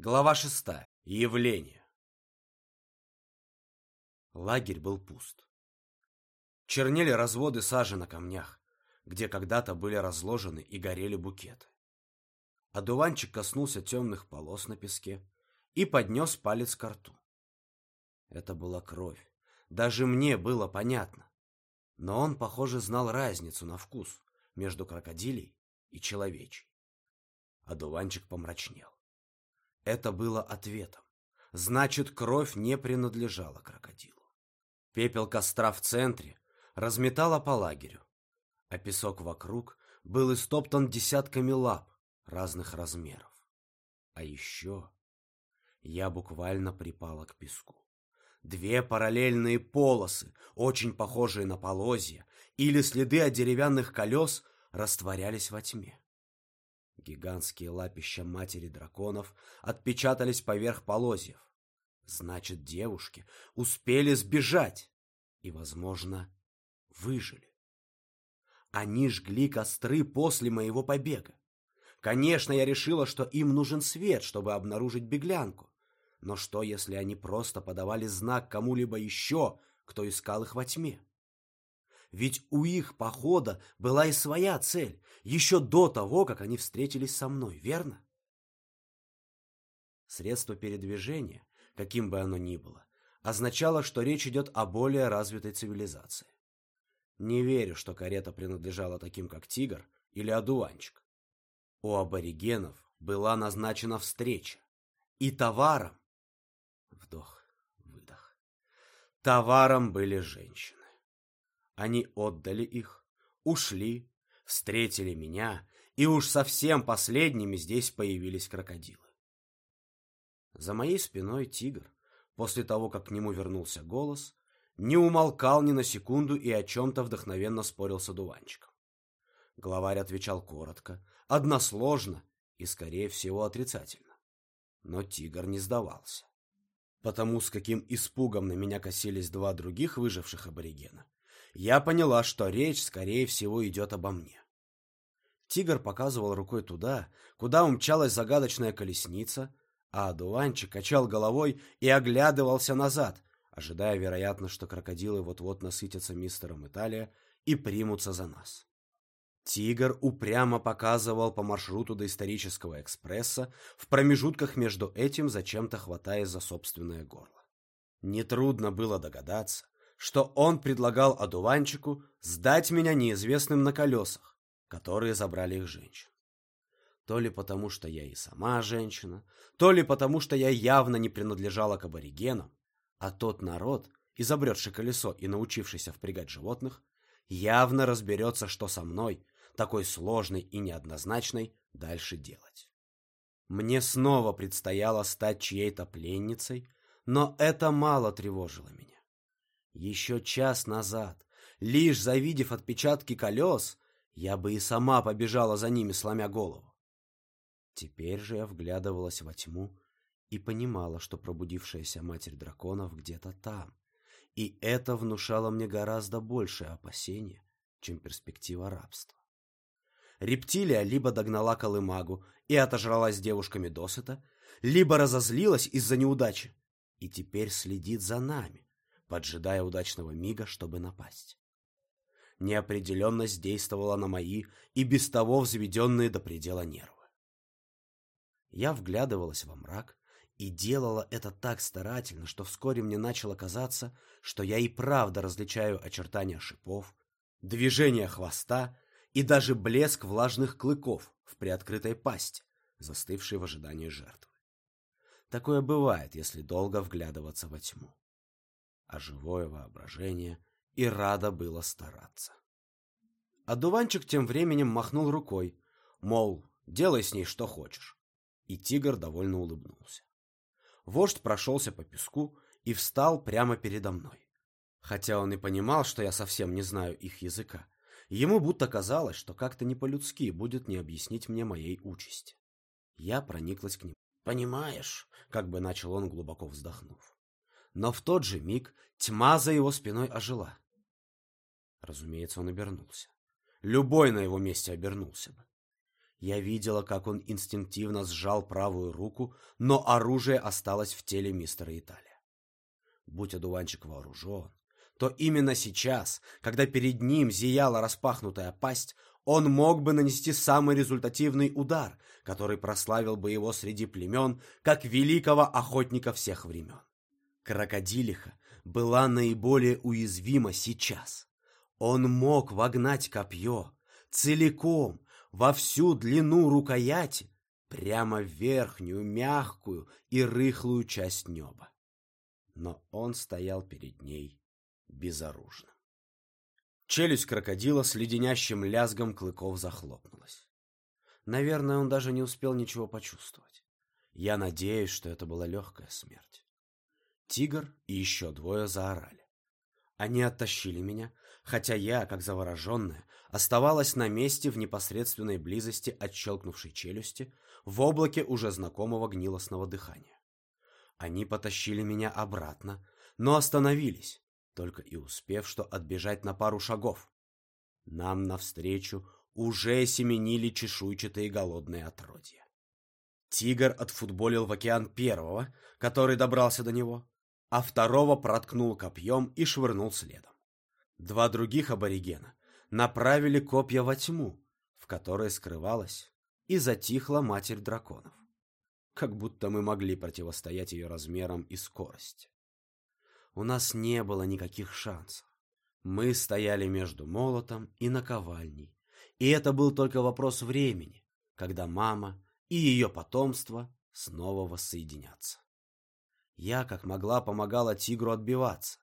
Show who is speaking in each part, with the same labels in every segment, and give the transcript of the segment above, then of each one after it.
Speaker 1: Глава шестая. Явление. Лагерь был пуст. Чернели разводы сажи на камнях, где когда-то были разложены и горели букеты. Одуванчик коснулся темных полос на песке и поднес палец к рту. Это была кровь. Даже мне было понятно. Но он, похоже, знал разницу на вкус между крокодилей и человечей. Одуванчик помрачнел. Это было ответом. Значит, кровь не принадлежала крокодилу. Пепел костра в центре разметала по лагерю, а песок вокруг был истоптан десятками лап разных размеров. А еще я буквально припала к песку. Две параллельные полосы, очень похожие на полозья, или следы от деревянных колес, растворялись во тьме. Гигантские лапища матери драконов отпечатались поверх полозьев. Значит, девушки успели сбежать и, возможно, выжили. Они жгли костры после моего побега. Конечно, я решила, что им нужен свет, чтобы обнаружить беглянку. Но что, если они просто подавали знак кому-либо еще, кто искал их во тьме? Ведь у их похода была и своя цель, еще до того, как они встретились со мной, верно? Средство передвижения, каким бы оно ни было, означало, что речь идет о более развитой цивилизации. Не верю, что карета принадлежала таким, как тигр или одуванчик. У аборигенов была назначена встреча. И товаром... Вдох, выдох. Товаром были женщины. Они отдали их, ушли, встретили меня, и уж совсем последними здесь появились крокодилы. За моей спиной тигр, после того, как к нему вернулся голос, не умолкал ни на секунду и о чем-то вдохновенно спорил с одуванчиком. Главарь отвечал коротко, односложно и, скорее всего, отрицательно. Но тигр не сдавался. Потому с каким испугом на меня косились два других выживших аборигена, я поняла, что речь, скорее всего, идет обо мне. Тигр показывал рукой туда, куда умчалась загадочная колесница, а одуванчик качал головой и оглядывался назад, ожидая, вероятно, что крокодилы вот-вот насытятся мистером Италия и примутся за нас. Тигр упрямо показывал по маршруту доисторического экспресса, в промежутках между этим зачем-то хватаясь за собственное горло. Нетрудно было догадаться, что он предлагал одуванчику сдать меня неизвестным на колесах, которые забрали их женщин. То ли потому, что я и сама женщина, то ли потому, что я явно не принадлежала к аборигенам, а тот народ, изобретший колесо и научившийся впрягать животных, явно разберется, что со мной, такой сложной и неоднозначной, дальше делать. Мне снова предстояло стать чьей-то пленницей, но это мало тревожило меня. Еще час назад, лишь завидев отпечатки колес, я бы и сама побежала за ними, сломя голову. Теперь же я вглядывалась во тьму и понимала, что пробудившаяся матерь драконов где-то там, и это внушало мне гораздо большее опасение, чем перспектива рабства. Рептилия либо догнала колымагу и отожралась девушками досыта, либо разозлилась из-за неудачи и теперь следит за нами, поджидая удачного мига, чтобы напасть. Неопределенность действовала на мои и без того взведенные до предела нервы. Я вглядывалась во мрак и делала это так старательно, что вскоре мне начало казаться, что я и правда различаю очертания шипов, движение хвоста и даже блеск влажных клыков в приоткрытой пасти, застывшей в ожидании жертвы. Такое бывает, если долго вглядываться во тьму а живое воображение, и рада было стараться. Одуванчик тем временем махнул рукой, мол, делай с ней что хочешь. И тигр довольно улыбнулся. Вождь прошелся по песку и встал прямо передо мной. Хотя он и понимал, что я совсем не знаю их языка, ему будто казалось, что как-то не по-людски будет не объяснить мне моей участи. Я прониклась к нему. «Понимаешь», — как бы начал он, глубоко вздохнув, но в тот же миг тьма за его спиной ожила. Разумеется, он обернулся. Любой на его месте обернулся бы. Я видела, как он инстинктивно сжал правую руку, но оружие осталось в теле мистера Италия. Будь одуванчик вооружен, то именно сейчас, когда перед ним зияла распахнутая пасть, он мог бы нанести самый результативный удар, который прославил бы его среди племен, как великого охотника всех времен. Крокодилиха была наиболее уязвима сейчас. Он мог вогнать копье целиком, во всю длину рукояти, прямо в верхнюю, мягкую и рыхлую часть неба. Но он стоял перед ней безоружно. Челюсть крокодила с леденящим лязгом клыков захлопнулась. Наверное, он даже не успел ничего почувствовать. Я надеюсь, что это была легкая смерть. Тигр и еще двое заорали. Они оттащили меня, хотя я, как завороженная, оставалась на месте в непосредственной близости от щелкнувшей челюсти, в облаке уже знакомого гнилостного дыхания. Они потащили меня обратно, но остановились, только и успев что отбежать на пару шагов. Нам навстречу уже семенили чешуйчатые голодные отродья. Тигр отфутболил в океан первого, который добрался до него, а второго проткнул копьем и швырнул следом. Два других аборигена направили копья во тьму, в которой скрывалась и затихла матерь драконов. Как будто мы могли противостоять ее размерам и скорости у нас не было никаких шансов. Мы стояли между молотом и наковальней, и это был только вопрос времени, когда мама и ее потомство снова воссоединятся. Я, как могла, помогала тигру отбиваться.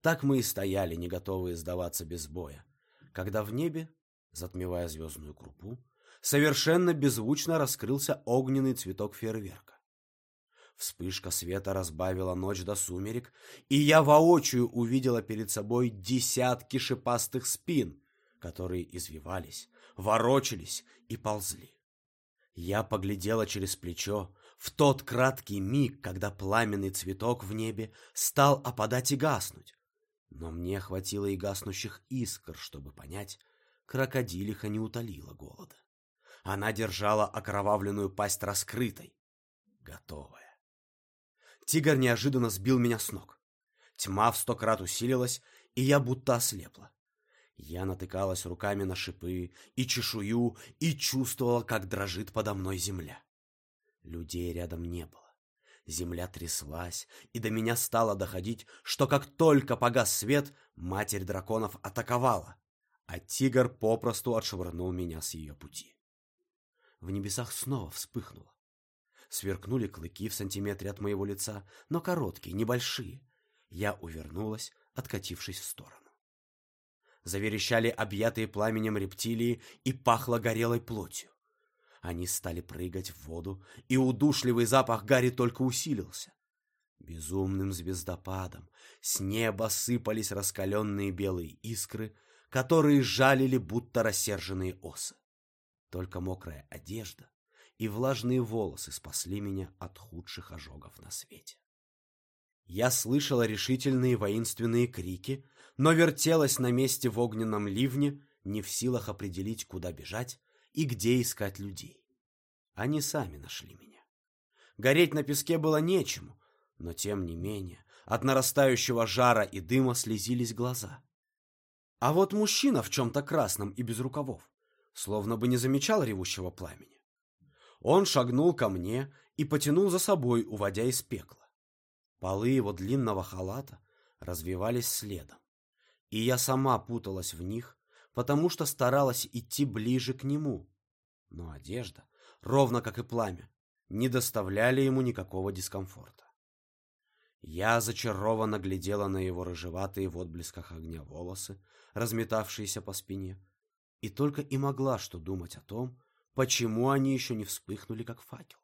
Speaker 1: Так мы и стояли, не готовые сдаваться без боя, когда в небе, затмевая звездную крупу, совершенно беззвучно раскрылся огненный цветок фейерверка. Вспышка света разбавила ночь до сумерек, и я воочию увидела перед собой десятки шипастых спин, которые извивались, ворочались и ползли. Я поглядела через плечо в тот краткий миг, когда пламенный цветок в небе стал опадать и гаснуть. Но мне хватило и гаснущих искр, чтобы понять, крокодилиха не утолила голода. Она держала окровавленную пасть раскрытой, готовая. Тигр неожиданно сбил меня с ног. Тьма в сто крат усилилась, и я будто ослепла. Я натыкалась руками на шипы и чешую и чувствовала, как дрожит подо мной земля. Людей рядом не было. Земля тряслась, и до меня стало доходить, что как только погас свет, матерь драконов атаковала, а тигр попросту отшвырнул меня с ее пути. В небесах снова вспыхнуло. Сверкнули клыки в сантиметре от моего лица, но короткие, небольшие. Я увернулась, откатившись в сторону. Заверещали объятые пламенем рептилии и пахло горелой плотью. Они стали прыгать в воду, и удушливый запах гари только усилился. Безумным звездопадом с неба сыпались раскаленные белые искры, которые жалили, будто рассерженные осы. Только мокрая одежда и влажные волосы спасли меня от худших ожогов на свете. Я слышала решительные воинственные крики, но вертелась на месте в огненном ливне, не в силах определить, куда бежать и где искать людей. Они сами нашли меня. Гореть на песке было нечему, но тем не менее от нарастающего жара и дыма слезились глаза. А вот мужчина в чем-то красном и без рукавов словно бы не замечал ревущего пламени. Он шагнул ко мне и потянул за собой, уводя из пекла. Полы его длинного халата развивались следом, и я сама путалась в них, потому что старалась идти ближе к нему. Но одежда, ровно как и пламя, не доставляли ему никакого дискомфорта. Я зачарованно глядела на его рыжеватые в отблесках огня волосы, разметавшиеся по спине, и только и могла что думать о том, Почему они еще не вспыхнули, как факел?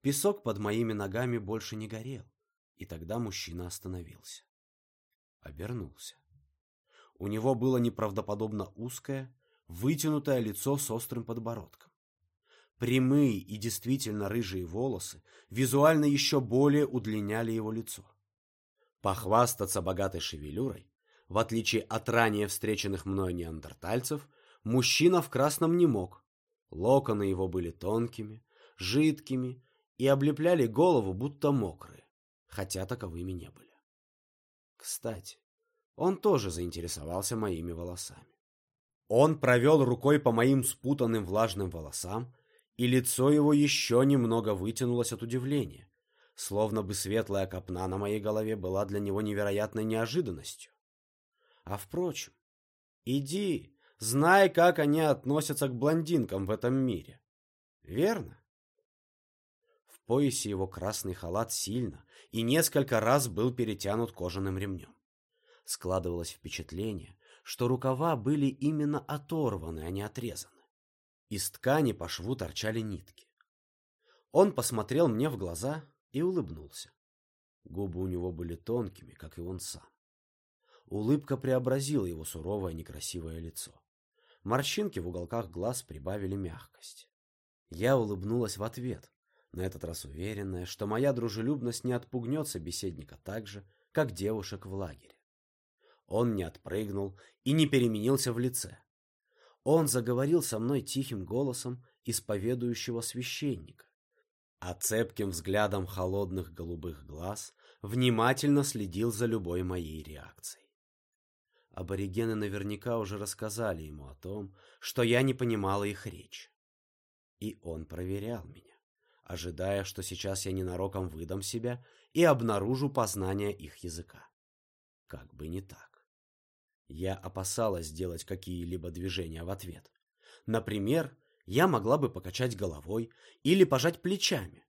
Speaker 1: Песок под моими ногами больше не горел, и тогда мужчина остановился. Обернулся. У него было неправдоподобно узкое, вытянутое лицо с острым подбородком. Прямые и действительно рыжие волосы визуально еще более удлиняли его лицо. Похвастаться богатой шевелюрой, в отличие от ранее встреченных мной неандертальцев, мужчина в красном не мог, Локоны его были тонкими, жидкими и облепляли голову, будто мокрые, хотя таковыми не были. Кстати, он тоже заинтересовался моими волосами. Он провел рукой по моим спутанным влажным волосам, и лицо его еще немного вытянулось от удивления, словно бы светлая копна на моей голове была для него невероятной неожиданностью. А впрочем, иди, знай, как они относятся к блондинкам в этом мире. Верно? В поясе его красный халат сильно и несколько раз был перетянут кожаным ремнем. Складывалось впечатление, что рукава были именно оторваны, а не отрезаны. Из ткани по шву торчали нитки. Он посмотрел мне в глаза и улыбнулся. Губы у него были тонкими, как и он сам. Улыбка преобразила его суровое некрасивое лицо. Морщинки в уголках глаз прибавили мягкость. Я улыбнулась в ответ, на этот раз уверенная, что моя дружелюбность не отпугнет собеседника так же, как девушек в лагере. Он не отпрыгнул и не переменился в лице. Он заговорил со мной тихим голосом исповедующего священника, а цепким взглядом холодных голубых глаз внимательно следил за любой моей реакцией. Аборигены наверняка уже рассказали ему о том, что я не понимала их речь. И он проверял меня, ожидая, что сейчас я ненароком выдам себя и обнаружу познание их языка. Как бы не так. Я опасалась сделать какие-либо движения в ответ. Например, я могла бы покачать головой или пожать плечами.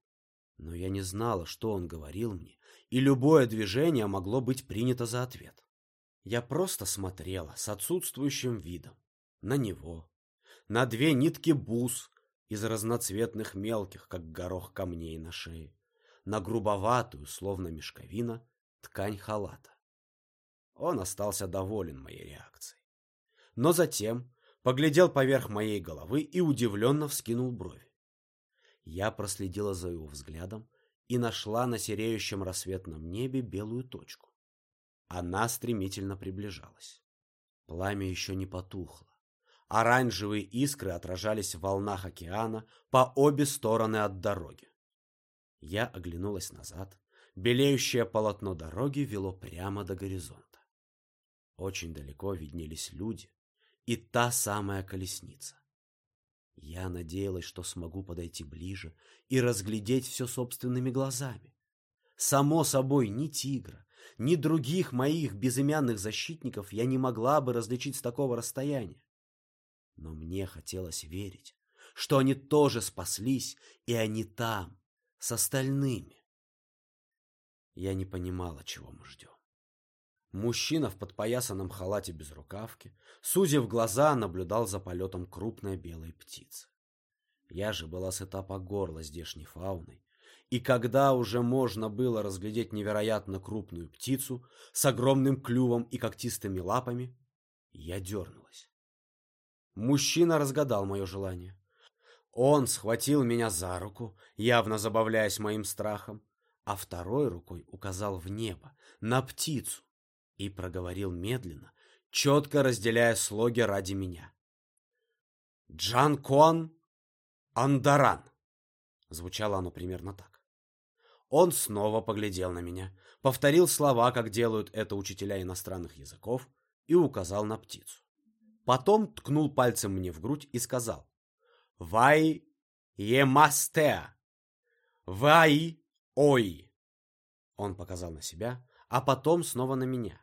Speaker 1: Но я не знала, что он говорил мне, и любое движение могло быть принято за ответ. Я просто смотрела с отсутствующим видом на него, на две нитки бус из разноцветных мелких, как горох камней на шее, на грубоватую, словно мешковина, ткань халата. Он остался доволен моей реакцией. Но затем поглядел поверх моей головы и удивленно вскинул брови. Я проследила за его взглядом и нашла на сереющем рассветном небе белую точку. Она стремительно приближалась. Пламя еще не потухло. Оранжевые искры отражались в волнах океана по обе стороны от дороги. Я оглянулась назад. Белеющее полотно дороги вело прямо до горизонта. Очень далеко виднелись люди, и та самая колесница. Я надеялась, что смогу подойти ближе и разглядеть все собственными глазами. Само собой, ни тигра, ни других моих безымянных защитников я не могла бы различить с такого расстояния. Но мне хотелось верить, что они тоже спаслись, и они там, с остальными. Я не понимала, чего мы ждем. Мужчина в подпоясанном халате без рукавки, сузив глаза, наблюдал за полетом крупной белой птицы. Я же была сыта по горло здешней фауной, и когда уже можно было разглядеть невероятно крупную птицу с огромным клювом и когтистыми лапами, я дернулась. Мужчина разгадал мое желание. Он схватил меня за руку, явно забавляясь моим страхом, а второй рукой указал в небо, на птицу, и проговорил медленно, четко разделяя слоги ради меня. «Джан Куан Андаран!» Звучало оно примерно так. Он снова поглядел на меня, повторил слова, как делают это учителя иностранных языков, и указал на птицу. Потом ткнул пальцем мне в грудь и сказал «Вай емастеа! Вай ой!» Он показал на себя, а потом снова на меня.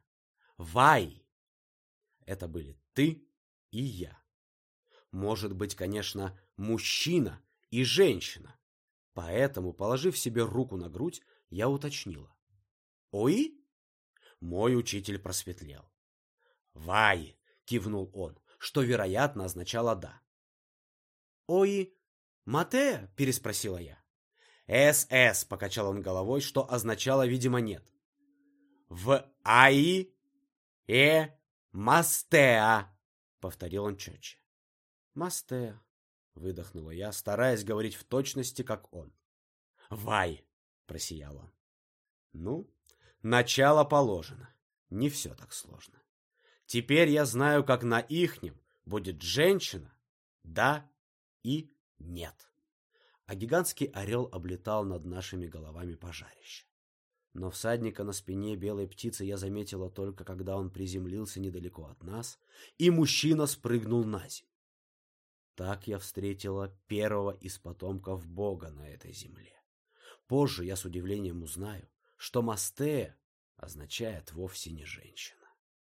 Speaker 1: Вай! Это были ты и я. Может быть, конечно, мужчина и женщина. Поэтому, положив себе руку на грудь, я уточнила. «Ой?» Мой учитель просветлел. «Вай!» — кивнул он, что, вероятно, означало «да». «Ой, Мате?» — переспросила я. «СС», — покачал он головой, что означало, видимо, «нет». В АИ э Мастеа, повторил он четче. Мастеа, выдохнула я, стараясь говорить в точности, как он. Вай, просиял он. Ну, начало положено. Не все так сложно. Теперь я знаю, как на ихнем будет женщина, да и нет. А гигантский орел облетал над нашими головами пожарище. Но всадника на спине белой птицы я заметила только, когда он приземлился недалеко от нас, и мужчина спрыгнул на землю. Так я встретила первого из потомков Бога на этой земле. Позже я с удивлением узнаю, что Мастея означает вовсе не женщина.